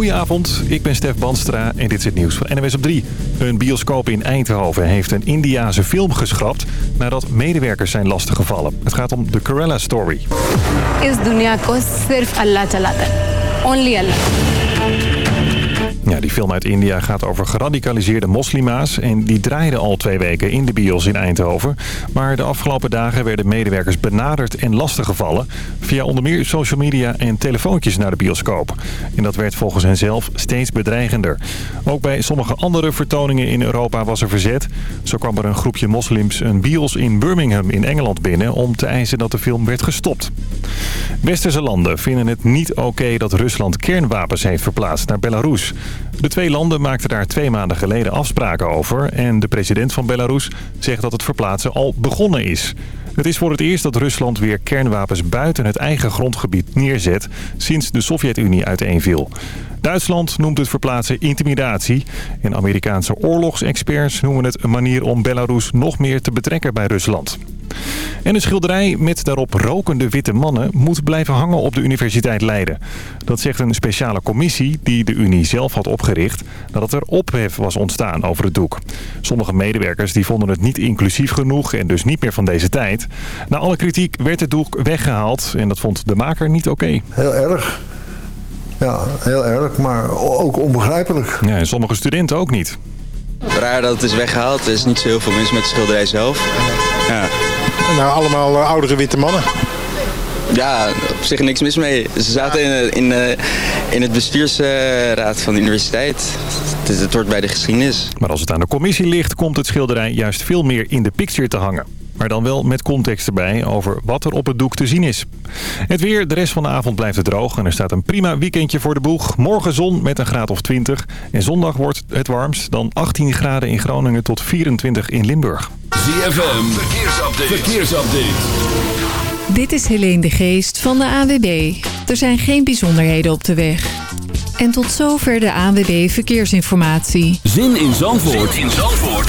Goedenavond, ik ben Stef Banstra en dit is het nieuws van NWS op 3. Een bioscoop in Eindhoven heeft een Indiase film geschrapt... nadat medewerkers zijn lastiggevallen. Het gaat om The Kerala Story. Is ko Only Allah. Ja, die film uit India gaat over geradicaliseerde moslima's... en die draaide al twee weken in de bios in Eindhoven. Maar de afgelopen dagen werden medewerkers benaderd en lastiggevallen... via onder meer social media en telefoontjes naar de bioscoop. En dat werd volgens hen zelf steeds bedreigender. Ook bij sommige andere vertoningen in Europa was er verzet. Zo kwam er een groepje moslims een bios in Birmingham in Engeland binnen... om te eisen dat de film werd gestopt. Westerse landen vinden het niet oké dat Rusland kernwapens heeft verplaatst naar Belarus... De twee landen maakten daar twee maanden geleden afspraken over. En de president van Belarus zegt dat het verplaatsen al begonnen is. Het is voor het eerst dat Rusland weer kernwapens buiten het eigen grondgebied neerzet... sinds de Sovjet-Unie uiteenviel. Duitsland noemt het verplaatsen intimidatie. En Amerikaanse oorlogsexperts noemen het een manier om Belarus nog meer te betrekken bij Rusland. En een schilderij met daarop rokende witte mannen moet blijven hangen op de Universiteit Leiden. Dat zegt een speciale commissie die de Unie zelf had opgericht nadat er ophef was ontstaan over het doek. Sommige medewerkers die vonden het niet inclusief genoeg en dus niet meer van deze tijd. Na alle kritiek werd het doek weggehaald en dat vond de maker niet oké. Heel erg. Ja, heel erg, maar ook onbegrijpelijk. Ja, en sommige studenten ook niet. Raar dat het is weggehaald. Er is niet zo heel veel mis met de schilderij zelf. Ja. Nou, allemaal eh, oudere witte mannen. ja, op zich niks mis mee. Ze zaten in, eh, in, eh, in het bestuursraad van de universiteit. Het, is- het hoort bij de geschiedenis. Maar als het aan de commissie ligt, komt het schilderij juist veel meer in de picture te hangen. Maar dan wel met context erbij over wat er op het doek te zien is. Het weer, de rest van de avond blijft het droog en er staat een prima weekendje voor de boeg. Morgen zon met een graad of 20. En zondag wordt het warmst, dan 18 graden in Groningen tot 24 in Limburg. ZFM, verkeersupdate. verkeersupdate. Dit is Helene de Geest van de ANWB. Er zijn geen bijzonderheden op de weg. En tot zover de ANWB Verkeersinformatie. Zin in Zandvoort, in Zandvoort.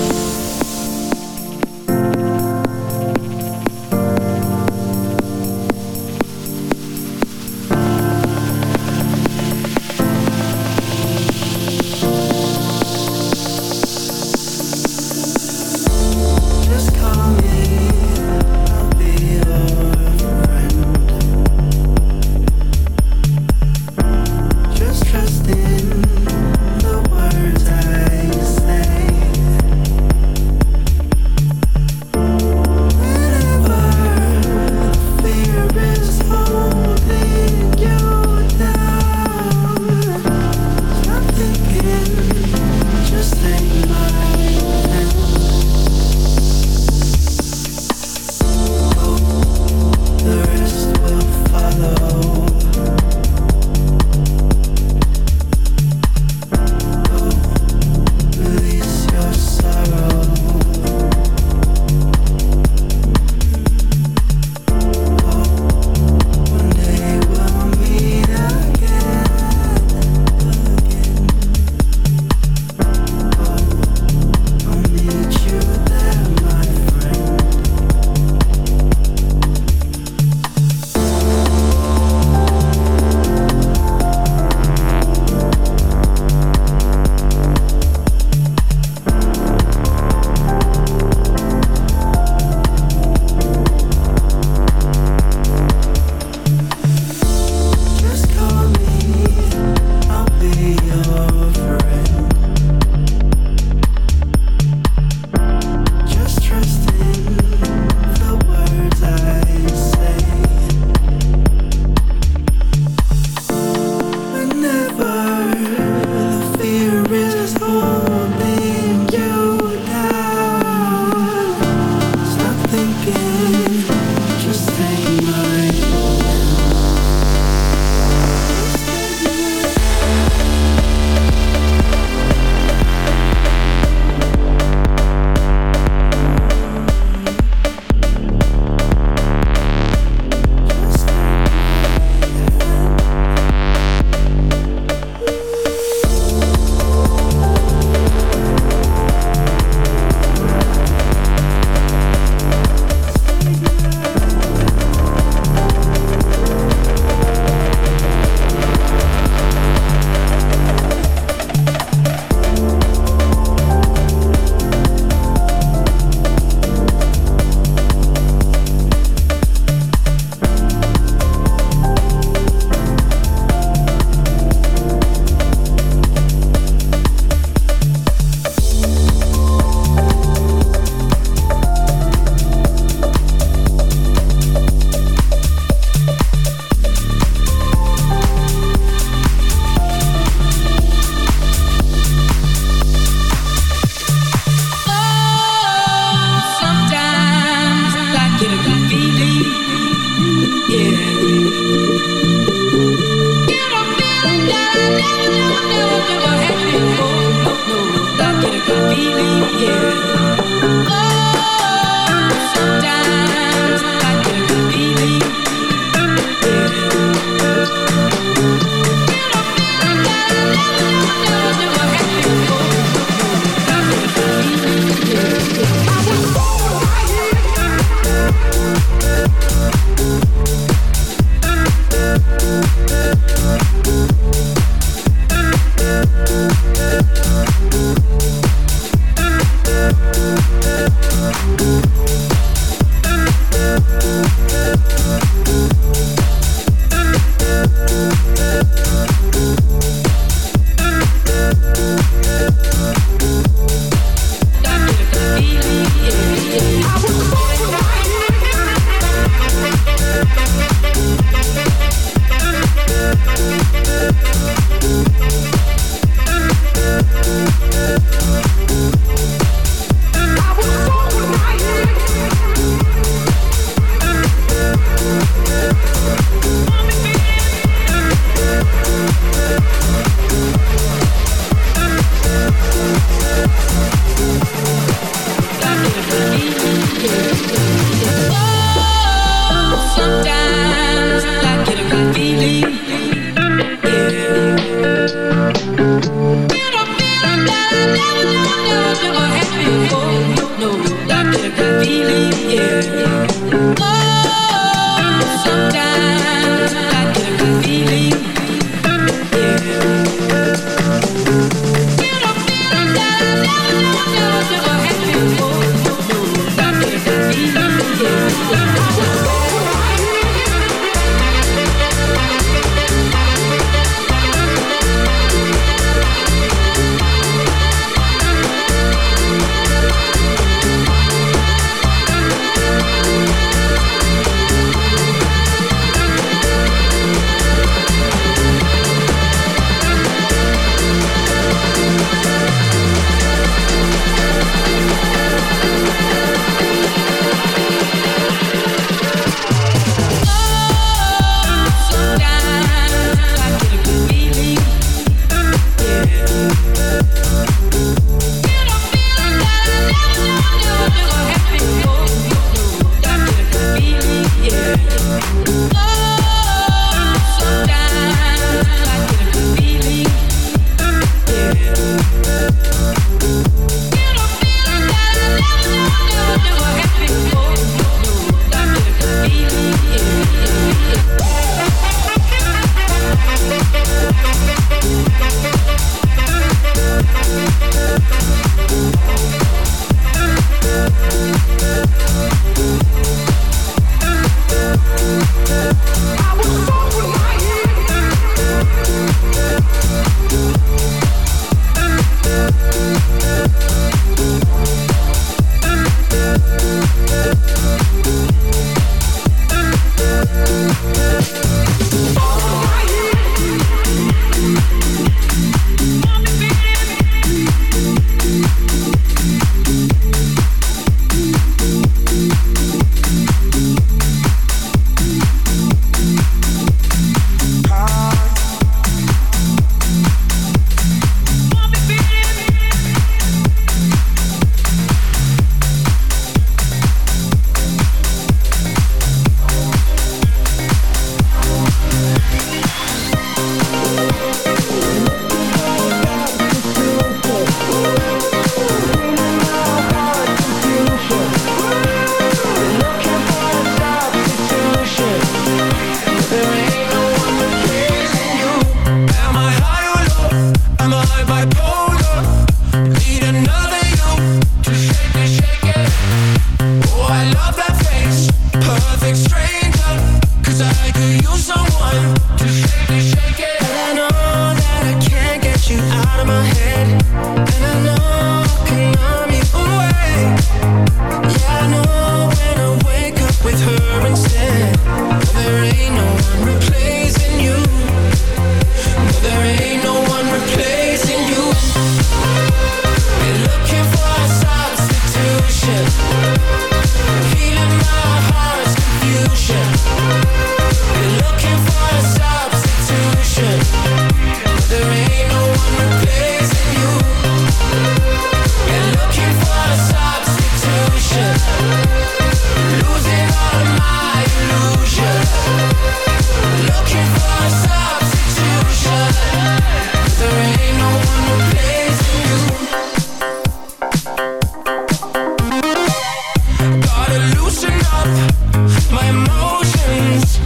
my emotions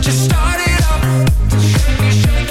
Just started up.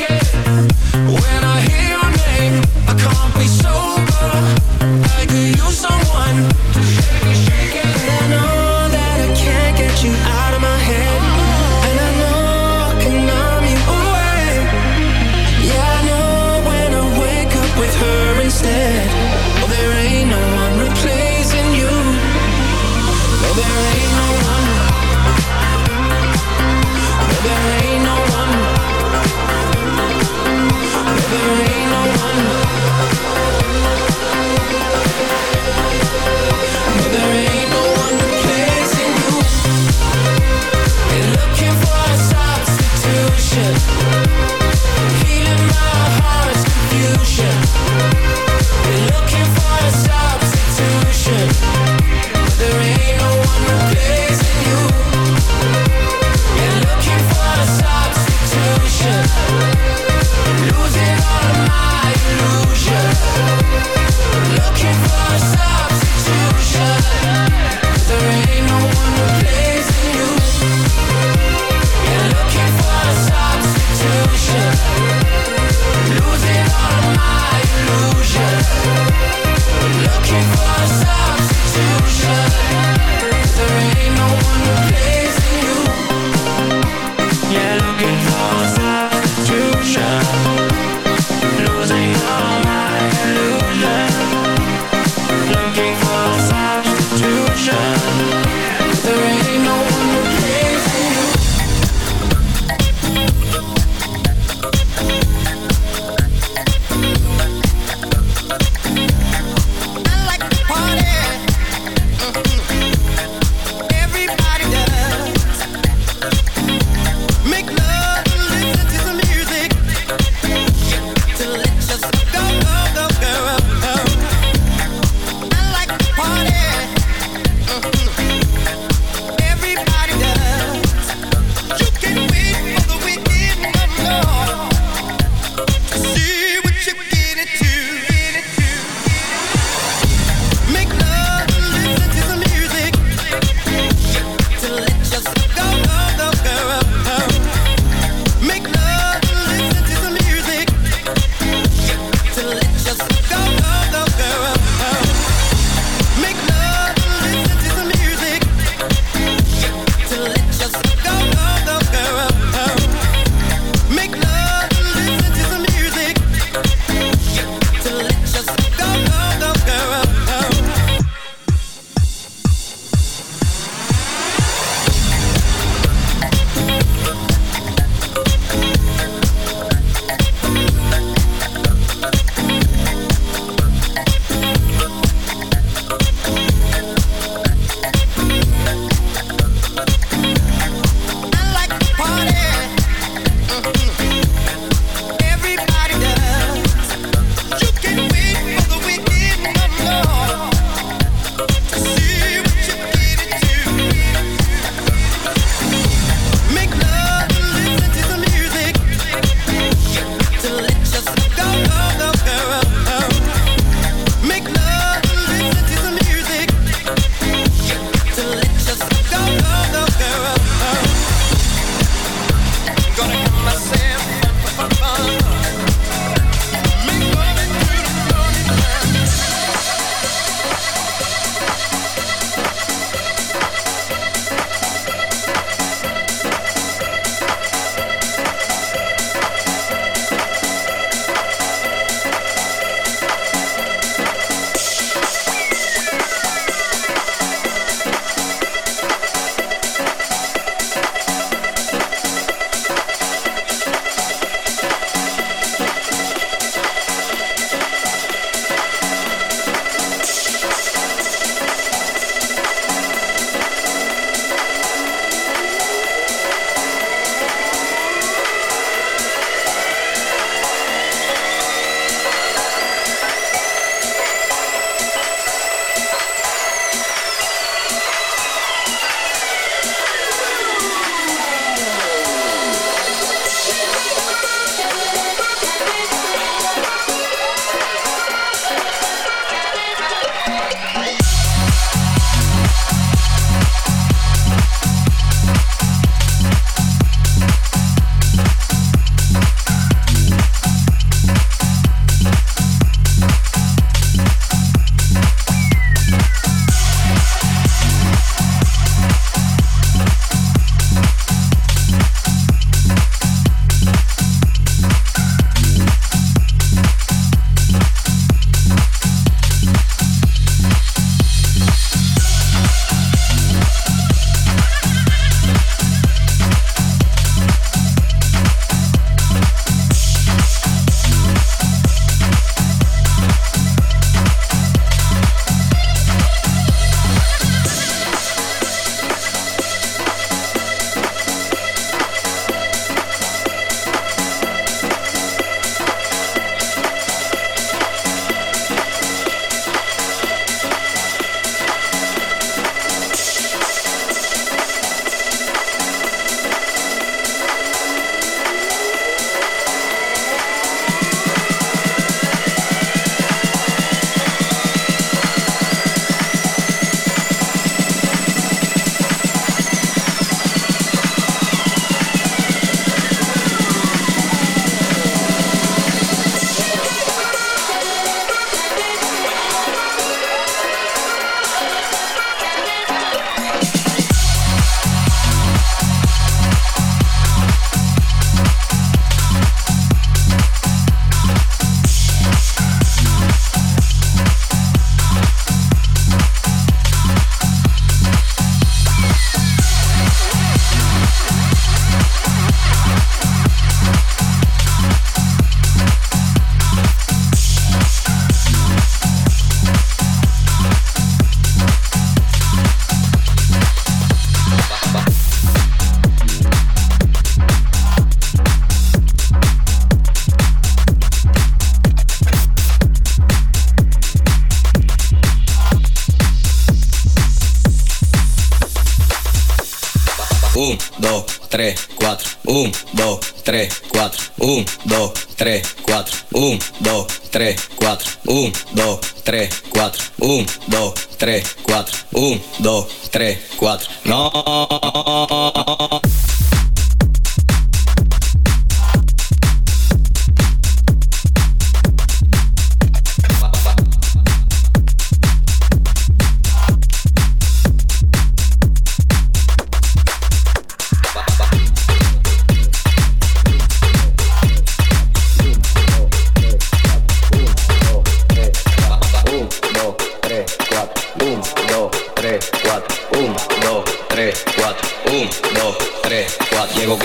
3, 4. 1, 2, 3, 4. No.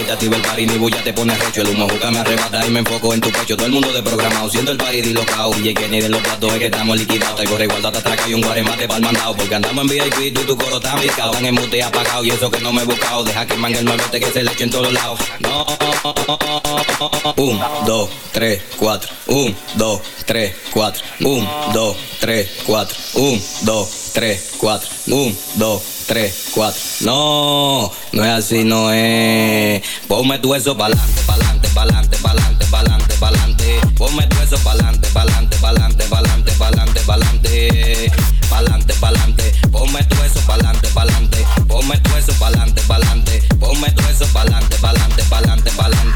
Llego, quítate el party, mi bulla te pone recho. El humo juca me arrebata y me enfoco en tu pecho. Todo el mundo de programado, siendo el party dislocado. Que ni de los platos es que estamos liquidados. Traigo igualdad te atraca y un guaremate pa'l mandado. Porque andamos en VIP, tú y tu coro está picado. En mute apagado y eso que no me he buscado. Deja que mangue el malvete que se le eche en todos lados. No. Un, dos, tres, cuatro. Un, dos, tres, cuatro. Un, dos, tres, cuatro. Un, dos, tres, cuatro. Un, dos, tres, cuatro. No, no es así, no es. Ponme tu eso pa'lante, pa'lante, pa'lante, pa'lante, pa'lante, pa'lante. Ponme tu eso pa'lante, pa'lante, pa'lante, pa'lante, pa'lante, pa'lante. Pa'lante, pa'lante. Ponme tu eso pa'lante, pa'lante. Ponme tu eso pa'lante, pa'lante. Ponme tu eso pa'lante, pa'lante, pa'lante, pa'lante,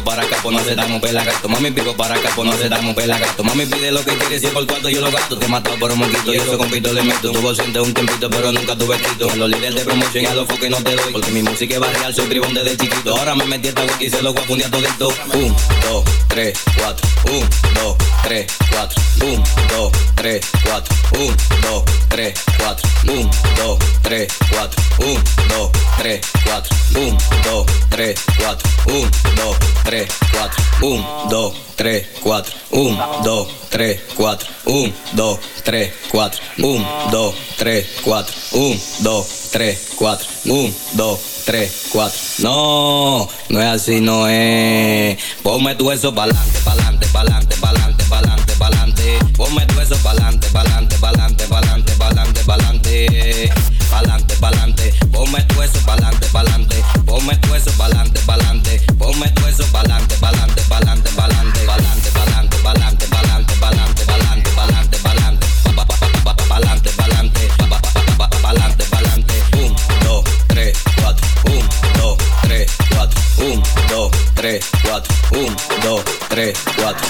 para acá, pues no se damos pelagato. Mami pico para acá, pues no se damos pelagato. Mami pide lo que quiere, si es por cuarto yo lo gasto. Te he por un moquito y eso con pito le meto. Tuvo siente un tiempito, pero nunca tuve quito. En los líderes de promoción a los foques no te doy. Porque mi música es barrial, soy tribón desde chiquito. Ahora me metí esta wiki y se lo voy a a todo esto. Un, dos, tres, cuatro. Un, dos, tres, cuatro. Un, dos, tres, cuatro. Un, dos, tres, cuatro. Un, dos, tres, cuatro. Un, dos, tres, cuatro. Un, dos, tres, cuatro. Un, dos, 3, 4, 1, 2, 3, 4, 1, 2, 3, 4, 1, 2, 3, 4, 1, 2, 3, 4, 1, 2, 3, 4, 1, 2, 3, 4. No, no es así, no es. Ponme tu eso pa'lante, pa'lante, pa'lante, pa'lante, pa'lante, pa'lante. Ponme tu eso pa'lante, pa'lante, pa'lante, pa'lante, pa'lante, pa'lante. Pa'lante, pa'lante. Ponme tu eso pa'lante, pa'lante. Ponme tu eso pa'lante, pa'lante. Ponme tu eso pa'lante, pa'lante, pa'lante, pa'lante, pa'lante, pa'lante, pa'lante, pa'lante, pa'lante, pa'lante, pa'lante, pa'lante. Pa- pa- pa- pa- pa- Pa'lante, pa'lante. Pa- pa- pa- pa- pa- Pa'lante, pa'lante. Un, dos, tres, cuatro. Un, dos, tres, cuatro. Un, dos, tres, cuatro. Un, dos, tres, cuatro.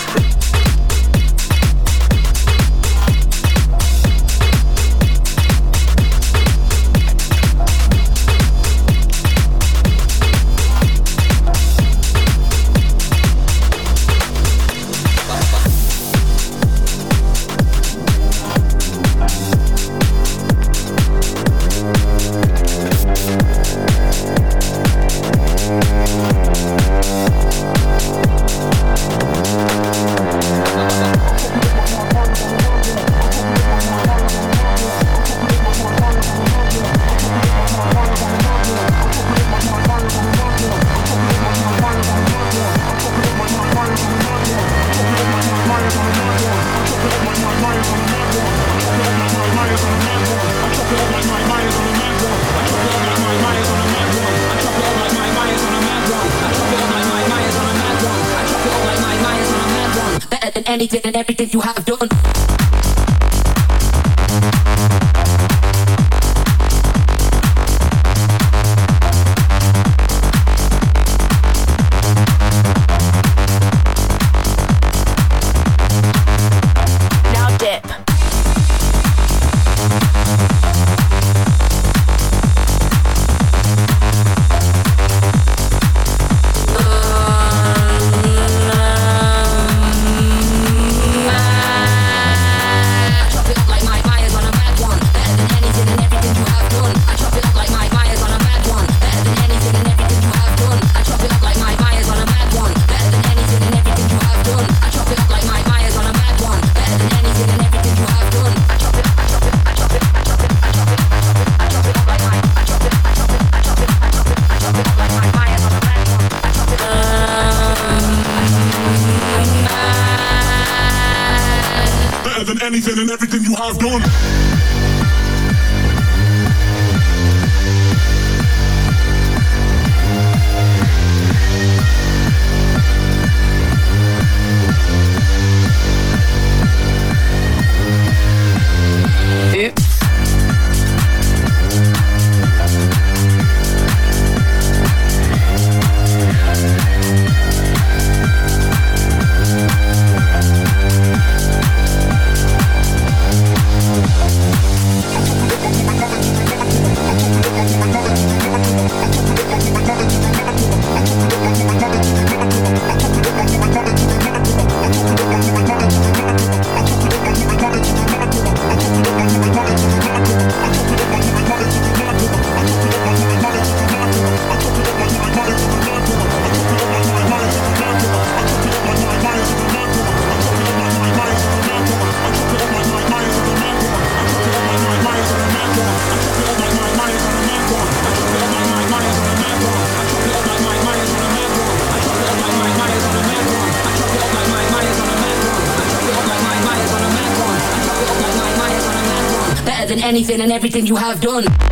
Than anything and everything you have done. Anything and everything you have done.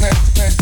Next, next.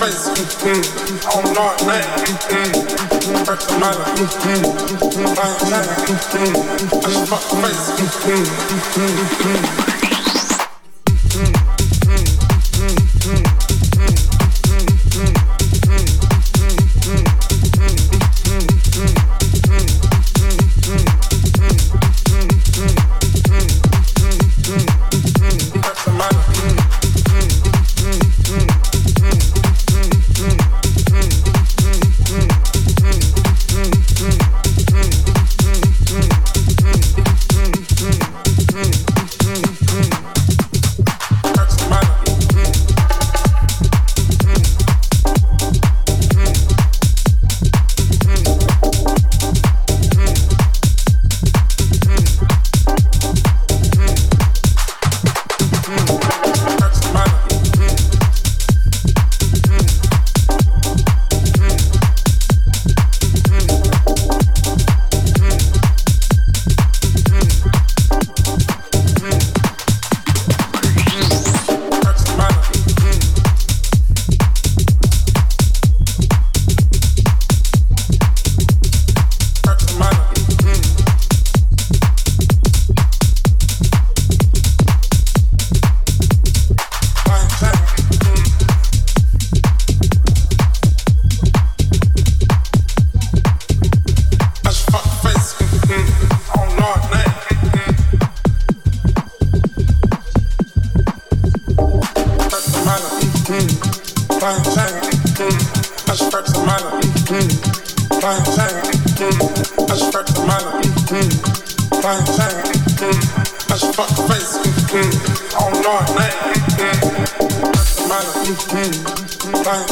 face.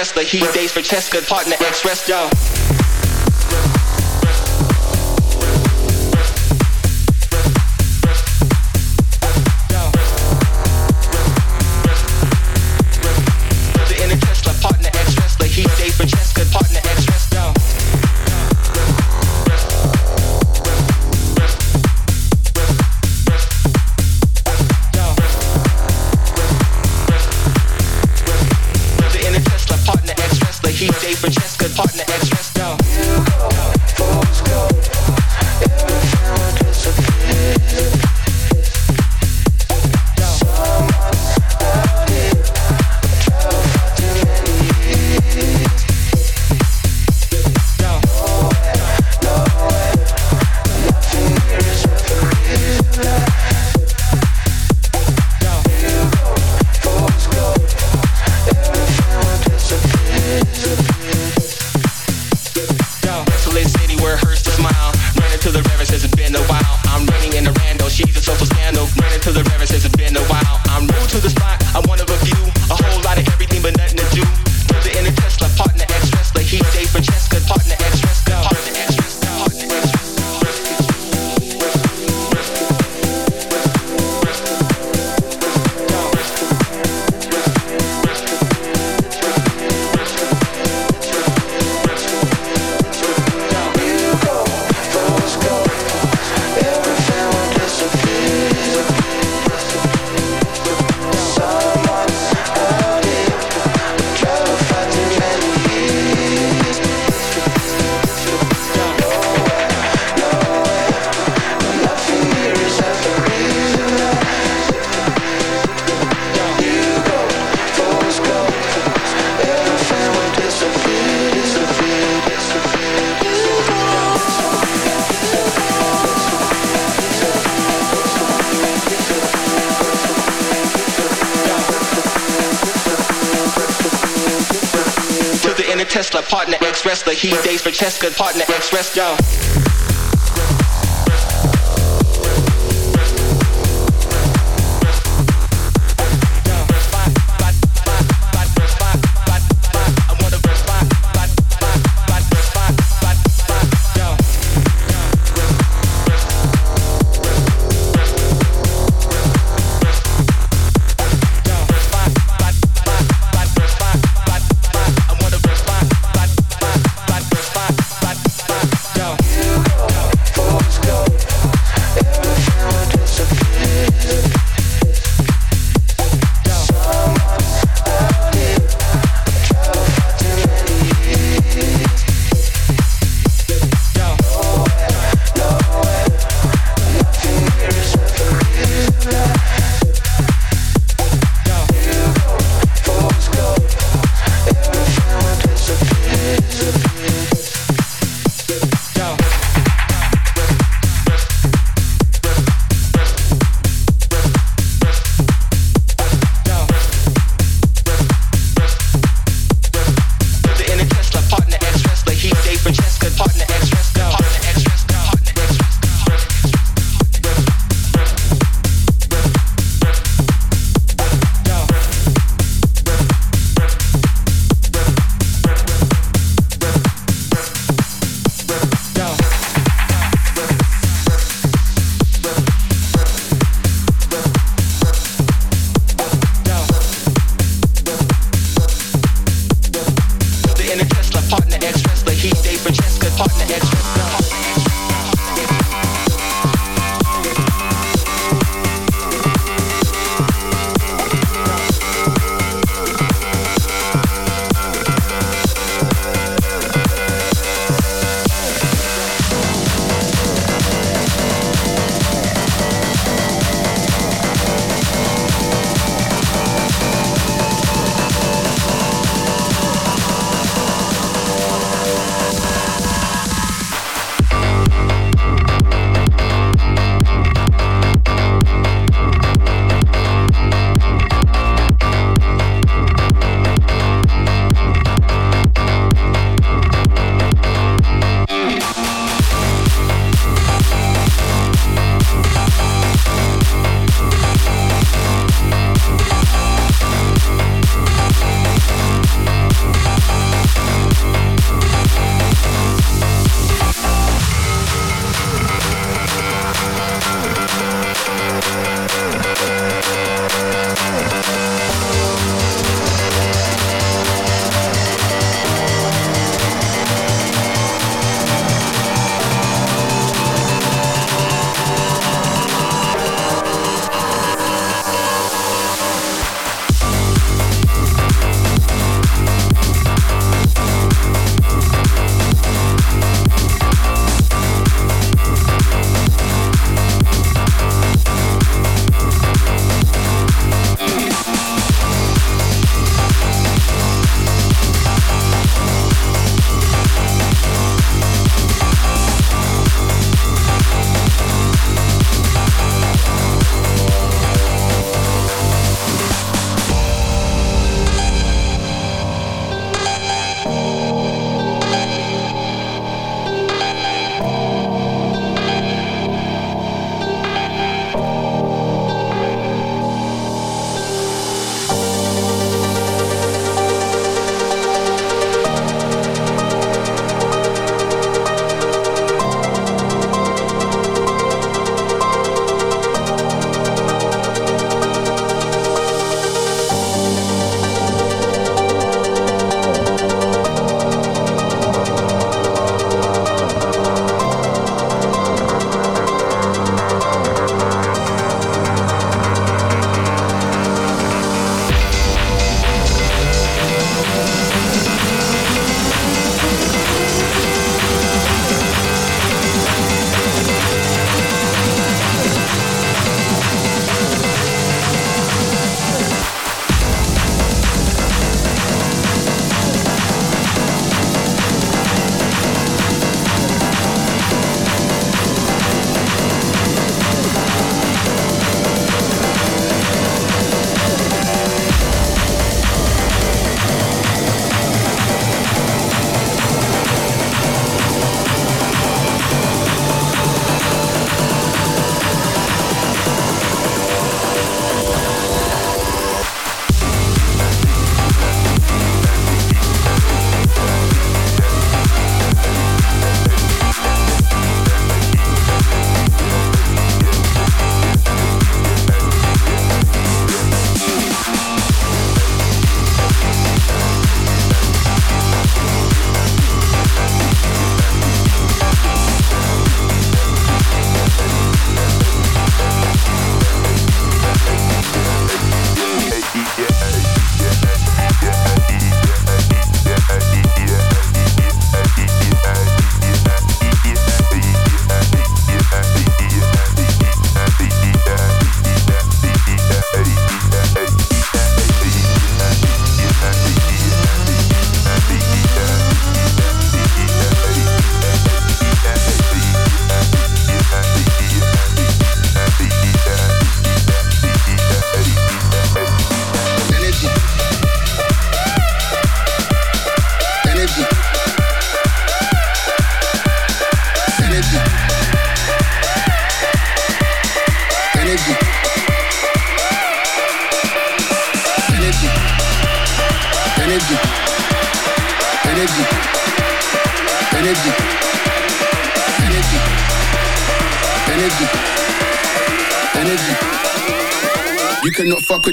wrestler. heat days for chess, good partner, ex wrestler. for chess, good partner, express, yo.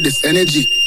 this energy.